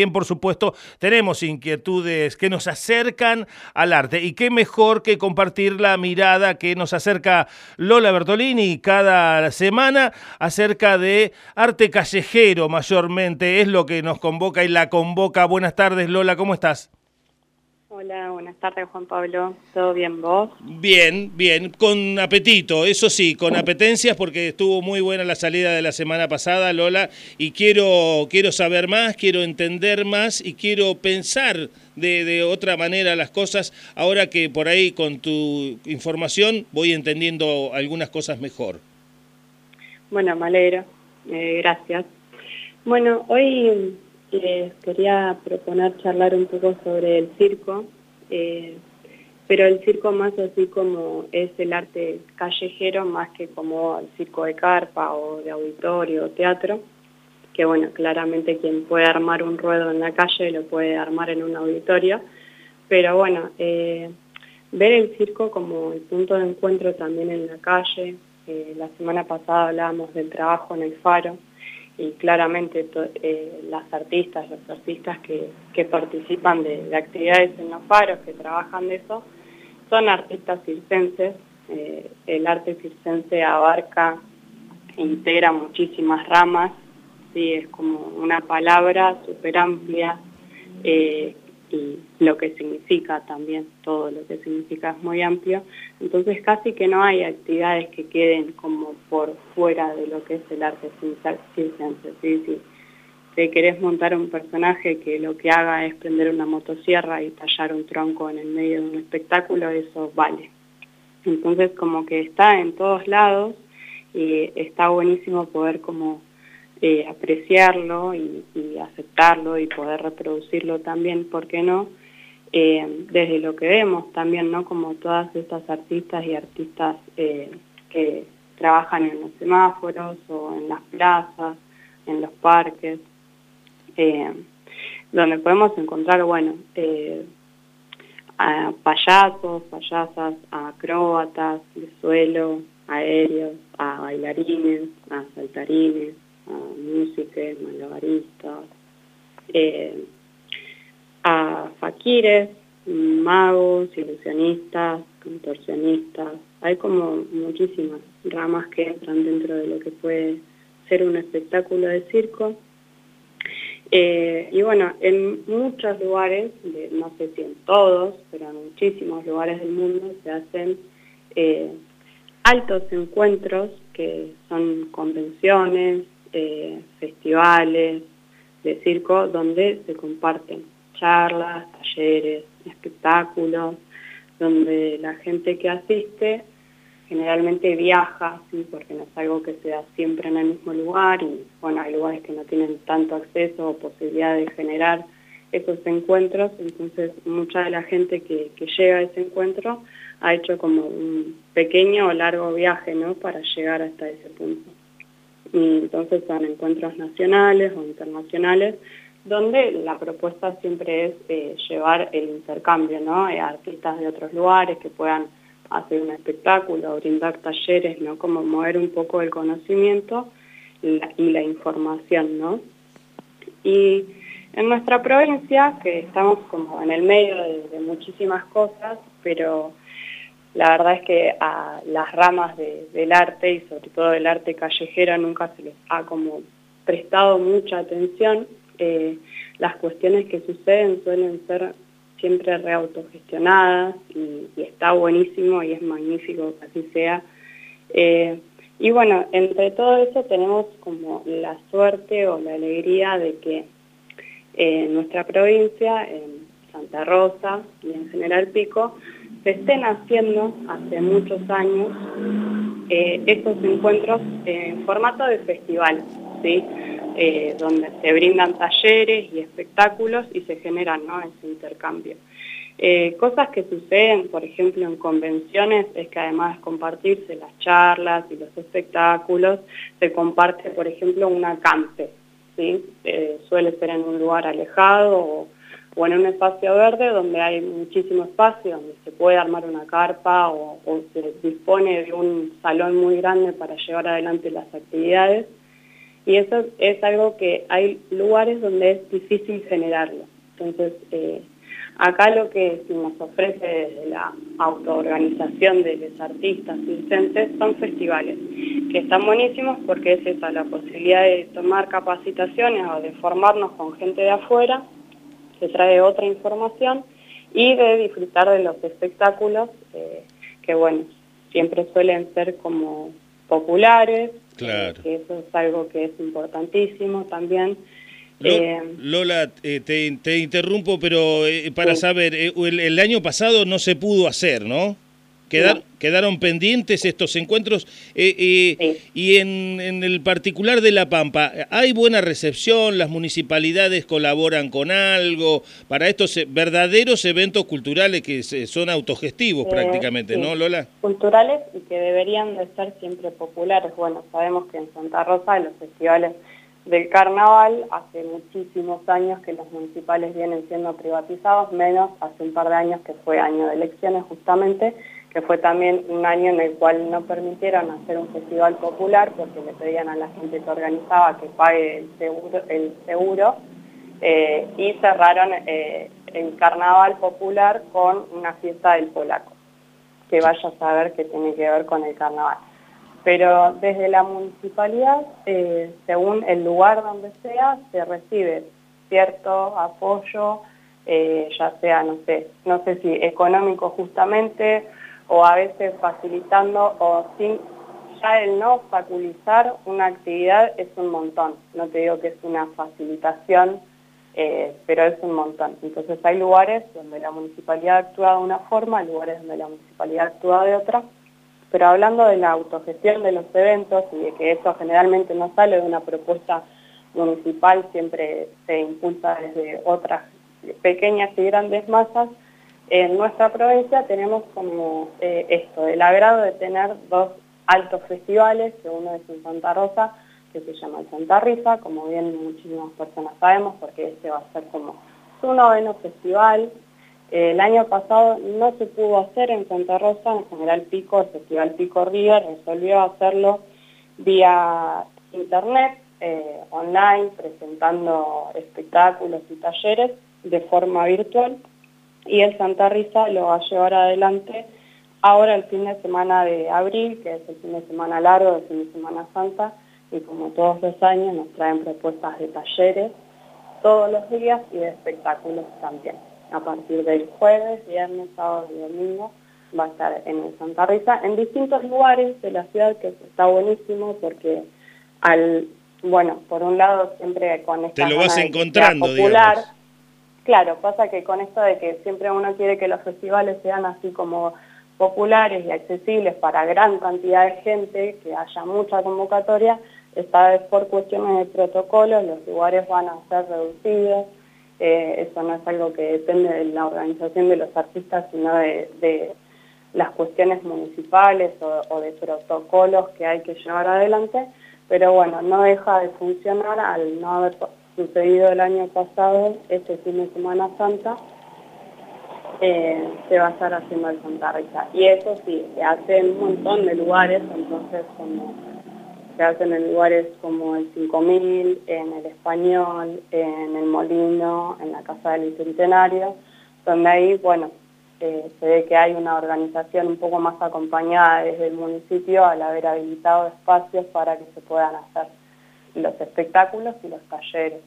Bien, por supuesto, tenemos inquietudes que nos acercan al arte y qué mejor que compartir la mirada que nos acerca Lola Bertolini cada semana acerca de arte callejero mayormente, es lo que nos convoca y la convoca. Buenas tardes Lola, ¿cómo estás? Hola, buenas tardes Juan Pablo. ¿Todo bien vos? Bien, bien, con apetito, eso sí, con apetencias porque estuvo muy buena la salida de la semana pasada, Lola, y quiero, quiero saber más, quiero entender más y quiero pensar de, de otra manera las cosas, ahora que por ahí con tu información voy entendiendo algunas cosas mejor. Bueno, me alegro. Eh, gracias. Bueno, hoy les quería proponer charlar un poco sobre el circo, eh, pero el circo más así como es el arte callejero, más que como el circo de carpa o de auditorio o teatro, que bueno, claramente quien puede armar un ruedo en la calle lo puede armar en un auditorio, pero bueno, eh, ver el circo como el punto de encuentro también en la calle, eh, la semana pasada hablábamos del trabajo en el faro, y claramente eh, las artistas, los artistas que, que participan de, actividades en los faros, que trabajan de eso, son artistas circenses. Eh, el arte circense abarca e integra muchísimas ramas, ¿sí? es como una palabra súper amplia eh, y lo que significa también, todo lo que significa es muy amplio, entonces casi que no hay actividades que queden como por fuera de lo que es el arte circense, ¿sí? Si te querés montar un personaje que lo que haga es prender una motosierra y tallar un tronco en el medio de un espectáculo, eso vale. Entonces como que está en todos lados y está buenísimo poder como eh, apreciarlo y, aceptarlo y poder reproducirlo también, ¿por qué no? Eh, desde lo que vemos también, ¿no? Como todas estas artistas y artistas eh, que trabajan en los semáforos o en las plazas, en los parques, donde podemos encontrar, bueno, a payasos, payasas, a acróbatas de suelo, aéreos, a bailarines, a saltarines, músicos, malabaristas, eh, a faquires, magos, ilusionistas, contorsionistas. Hay como muchísimas ramas que entran dentro de lo que puede ser un espectáculo de circo. Eh, y bueno, en muchos lugares, no sé si en todos, pero en muchísimos lugares del mundo se hacen eh, altos encuentros que son convenciones, eh, festivales de circo donde se comparten charlas, talleres, espectáculos, donde la gente que asiste generalmente viaja, ¿sí? porque no es algo que se da siempre en el mismo lugar y bueno, hay lugares que no tienen tanto acceso o posibilidad de generar esos encuentros, entonces mucha de la gente que, que llega a ese encuentro ha hecho como un pequeño o largo viaje ¿no? para llegar hasta ese punto y entonces son encuentros nacionales o internacionales donde la propuesta siempre es eh, llevar el intercambio, ¿no? Eh, artistas de otros lugares que puedan hacer un espectáculo, brindar talleres, ¿no? Como mover un poco el conocimiento y la, información, ¿no? Y en nuestra provincia, que estamos como en el medio de muchísimas cosas, pero la verdad es que a las ramas del arte y sobre todo del arte callejero nunca se les ha como prestado mucha atención. Eh, las cuestiones que suceden suelen ser siempre reautogestionadas y, está buenísimo y es magnífico que así sea. Eh, y bueno, entre todo eso tenemos como la suerte o la alegría de que en eh, nuestra provincia, en Santa Rosa y en General Pico, se estén haciendo hace muchos años eh, estos encuentros en formato de festival, ¿sí? Eh, donde se brindan talleres y espectáculos y se generan ¿no? ese intercambio. Eh, cosas que suceden, por ejemplo, en convenciones, es que además de compartirse las charlas y los espectáculos, se comparte, por ejemplo, una campe, ¿sí? suele ser en un lugar alejado o o en un espacio verde donde hay muchísimo espacio, donde se puede armar una carpa o, se dispone de un salón muy grande para llevar adelante las actividades. Y eso es algo que hay lugares donde es difícil generarlo. Entonces, eh, acá lo que nos ofrece desde la autoorganización de los artistas circenses son festivales, que están buenísimos porque es esa la posibilidad de tomar capacitaciones o de formarnos con gente de afuera, que trae otra información, y de disfrutar de los espectáculos, eh, que bueno, siempre suelen ser como populares, claro. que eso es algo que es importantísimo también. Eh, Lola, eh, te, interrumpo, pero para saber, el, año pasado no se pudo hacer, ¿no? Quedaron pendientes estos encuentros eh, eh, y en, el particular de La Pampa, ¿hay buena recepción? ¿Las municipalidades colaboran con algo para estos eh, verdaderos eventos culturales que son autogestivos prácticamente, ¿no, Lola? Culturales y que deberían de ser siempre populares. Bueno, sabemos que en Santa Rosa los festivales del carnaval hace muchísimos años que los municipales vienen siendo privatizados, menos hace un par de años que fue año de elecciones justamente, que fue también un año en el cual no permitieron hacer un festival popular porque le pedían a la gente que organizaba que pague el seguro, eh, y cerraron eh, el carnaval popular con una fiesta del polaco, que vaya a saber qué tiene que ver con el carnaval. Pero desde la municipalidad, eh, según el lugar donde sea, se recibe cierto apoyo, ya sea, no sé, no sé si económico justamente, o a veces facilitando o sin, ya el no faculizar una actividad es un montón, no te digo que es una facilitación, eh, pero es un montón. Entonces hay lugares donde la municipalidad actúa de una forma, lugares donde la municipalidad actúa de otra, pero hablando de la autogestión de los eventos y de que eso generalmente no sale de una propuesta municipal, siempre se impulsa desde otras pequeñas y grandes masas, en nuestra provincia tenemos como eh, esto, el agrado de tener dos altos festivales, que uno es en Santa Rosa, que se llama el Santa Risa, como bien muchísimas personas sabemos, porque este va a ser como su noveno festival. Eh, el año pasado no se pudo hacer en Santa Rosa, en General Pico, el Festival Pico River resolvió hacerlo vía internet, eh, online, presentando espectáculos y talleres de forma virtual y el Santa Risa lo va a llevar adelante ahora el fin de semana de abril, que es el fin de semana largo, el fin de semana santa, y como todos los años nos traen propuestas de talleres todos los días y de espectáculos también. A partir del jueves, viernes, sábado y domingo va a estar en el Santa Risa, en distintos lugares de la ciudad, que está buenísimo porque al, bueno, por un lado siempre con esta Te lo vas encontrando, popular, Claro, pasa que con esto de que siempre uno quiere que los festivales sean así como populares y accesibles para gran cantidad de gente, que haya mucha convocatoria, esta vez por cuestiones de protocolo los lugares van a ser reducidos, eh, eso no es algo que depende de la organización de los artistas, sino de, las cuestiones municipales o, o, de protocolos que hay que llevar adelante, pero bueno, no deja de funcionar al no haber sucedido el año pasado, este fin de Semana Santa, eh, se va a estar haciendo el Santa Rita. Y eso sí, se hace en un montón de lugares, entonces como se hacen en lugares como el 5000, en el Español, en el Molino, en la Casa del Bicentenario, donde ahí, bueno, eh, se ve que hay una organización un poco más acompañada desde el municipio al haber habilitado espacios para que se puedan hacer los espectáculos y los talleres.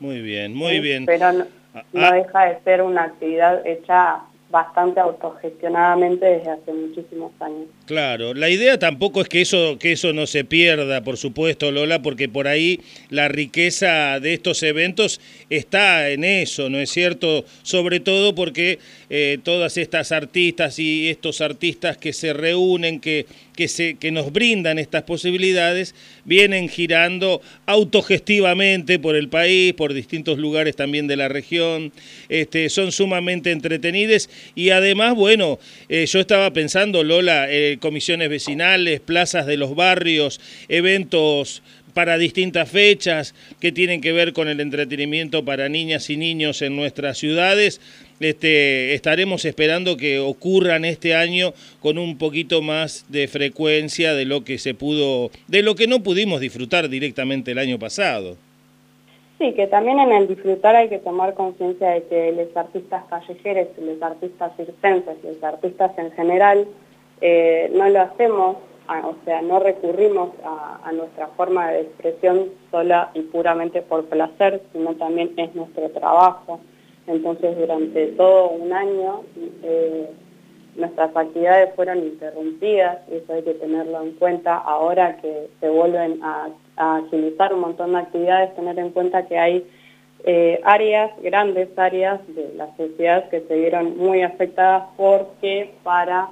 Muy bien, muy bien. Pero no, ah, no ah. deja de ser una actividad hecha bastante autogestionadamente desde hace muchísimos años. Claro, la idea tampoco es que eso, que eso no se pierda, por supuesto, Lola, porque por ahí la riqueza de estos eventos está en eso, ¿no es cierto? Sobre todo porque eh, todas estas artistas y estos artistas que se reúnen, que, que, se, que nos brindan estas posibilidades, vienen girando autogestivamente por el país, por distintos lugares también de la región, este, son sumamente entretenidos y además, bueno, eh, yo estaba pensando, Lola, eh, comisiones vecinales, plazas de los barrios, eventos para distintas fechas que tienen que ver con el entretenimiento para niñas y niños en nuestras ciudades. Este, estaremos esperando que ocurran este año con un poquito más de frecuencia de lo que se pudo, de lo que no pudimos disfrutar directamente el año pasado. Sí, que también en el disfrutar hay que tomar conciencia de que los artistas callejeros, los artistas circenses, los artistas en general, eh, no lo hacemos, o sea, no recurrimos a, nuestra forma de expresión sola y puramente por placer, sino también es nuestro trabajo. Entonces, durante todo un año, eh, nuestras actividades fueron interrumpidas, y eso hay que tenerlo en cuenta ahora que se vuelven a, agilizar un montón de actividades, tener en cuenta que hay eh, áreas, grandes áreas de la sociedad que se vieron muy afectadas porque para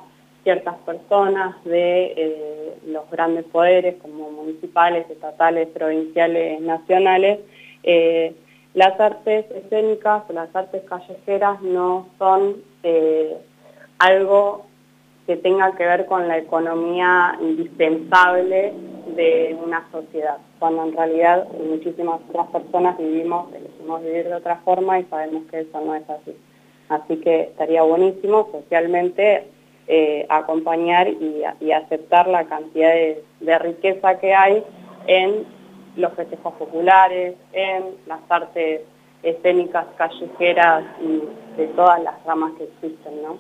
ciertas personas de eh, los grandes poderes como municipales, estatales, provinciales, nacionales, eh, las artes escénicas o las artes callejeras no son algo que tenga que ver con la economía indispensable de una sociedad, cuando en realidad muchísimas otras personas vivimos, elegimos vivir de otra forma y sabemos que eso no es así. Así que estaría buenísimo socialmente eh, acompañar y, aceptar la cantidad de, riqueza que hay en los festejos populares, en las artes escénicas callejeras y de todas las ramas que existen, ¿no?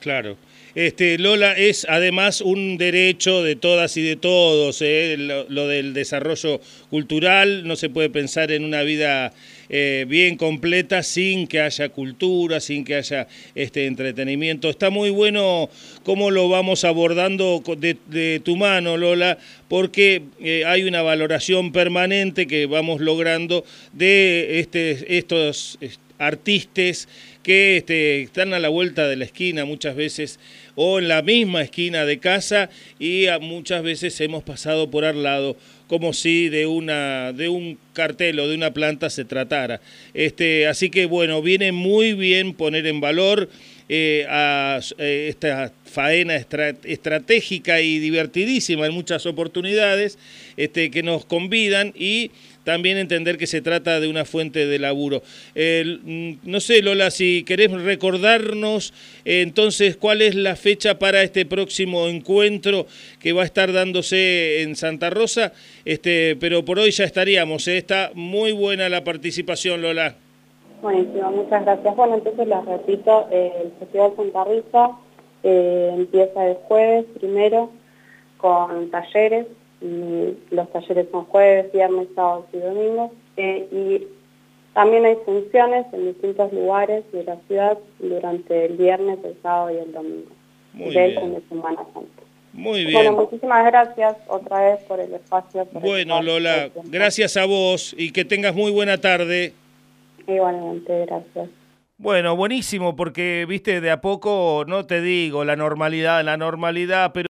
Claro. Este, Lola, es además un derecho de todas y de todos, ¿eh? lo, del desarrollo cultural, no se puede pensar en una vida eh, bien completa sin que haya cultura, sin que haya este entretenimiento. Está muy bueno cómo lo vamos abordando de, tu mano, Lola, porque eh, hay una valoración permanente que vamos logrando de este, estos artistas que este, están a la vuelta de la esquina muchas veces o en la misma esquina de casa y muchas veces hemos pasado por al lado como si de una de un cartel o de una planta se tratara. Este, así que bueno, viene muy bien poner en valor eh, a eh, esta faena estratégica y divertidísima en muchas oportunidades este, que nos convidan y también entender que se trata de una fuente de laburo. Mm, no sé, Lola, si querés recordarnos entonces cuál es la fecha para este próximo encuentro que va a estar dándose en Santa Rosa, este, pero por hoy ya estaríamos. ¿eh? Está muy buena la participación, Lola. Buenísimo, muchas gracias. Bueno, entonces les repito, eh, el Festival Santa Risa eh, empieza el jueves primero con talleres, y los talleres son jueves, viernes, sábados y domingos, eh, y también hay funciones en distintos lugares de la ciudad durante el viernes, el sábado y el domingo, Muy de bien. Semana Santa. Muy bien. Bueno, muchísimas gracias otra vez por el espacio. bueno, Lola, gracias a vos y que tengas muy buena tarde. Igualmente, gracias. Bueno, buenísimo, porque, viste, de a poco, no te digo la normalidad, la normalidad, pero...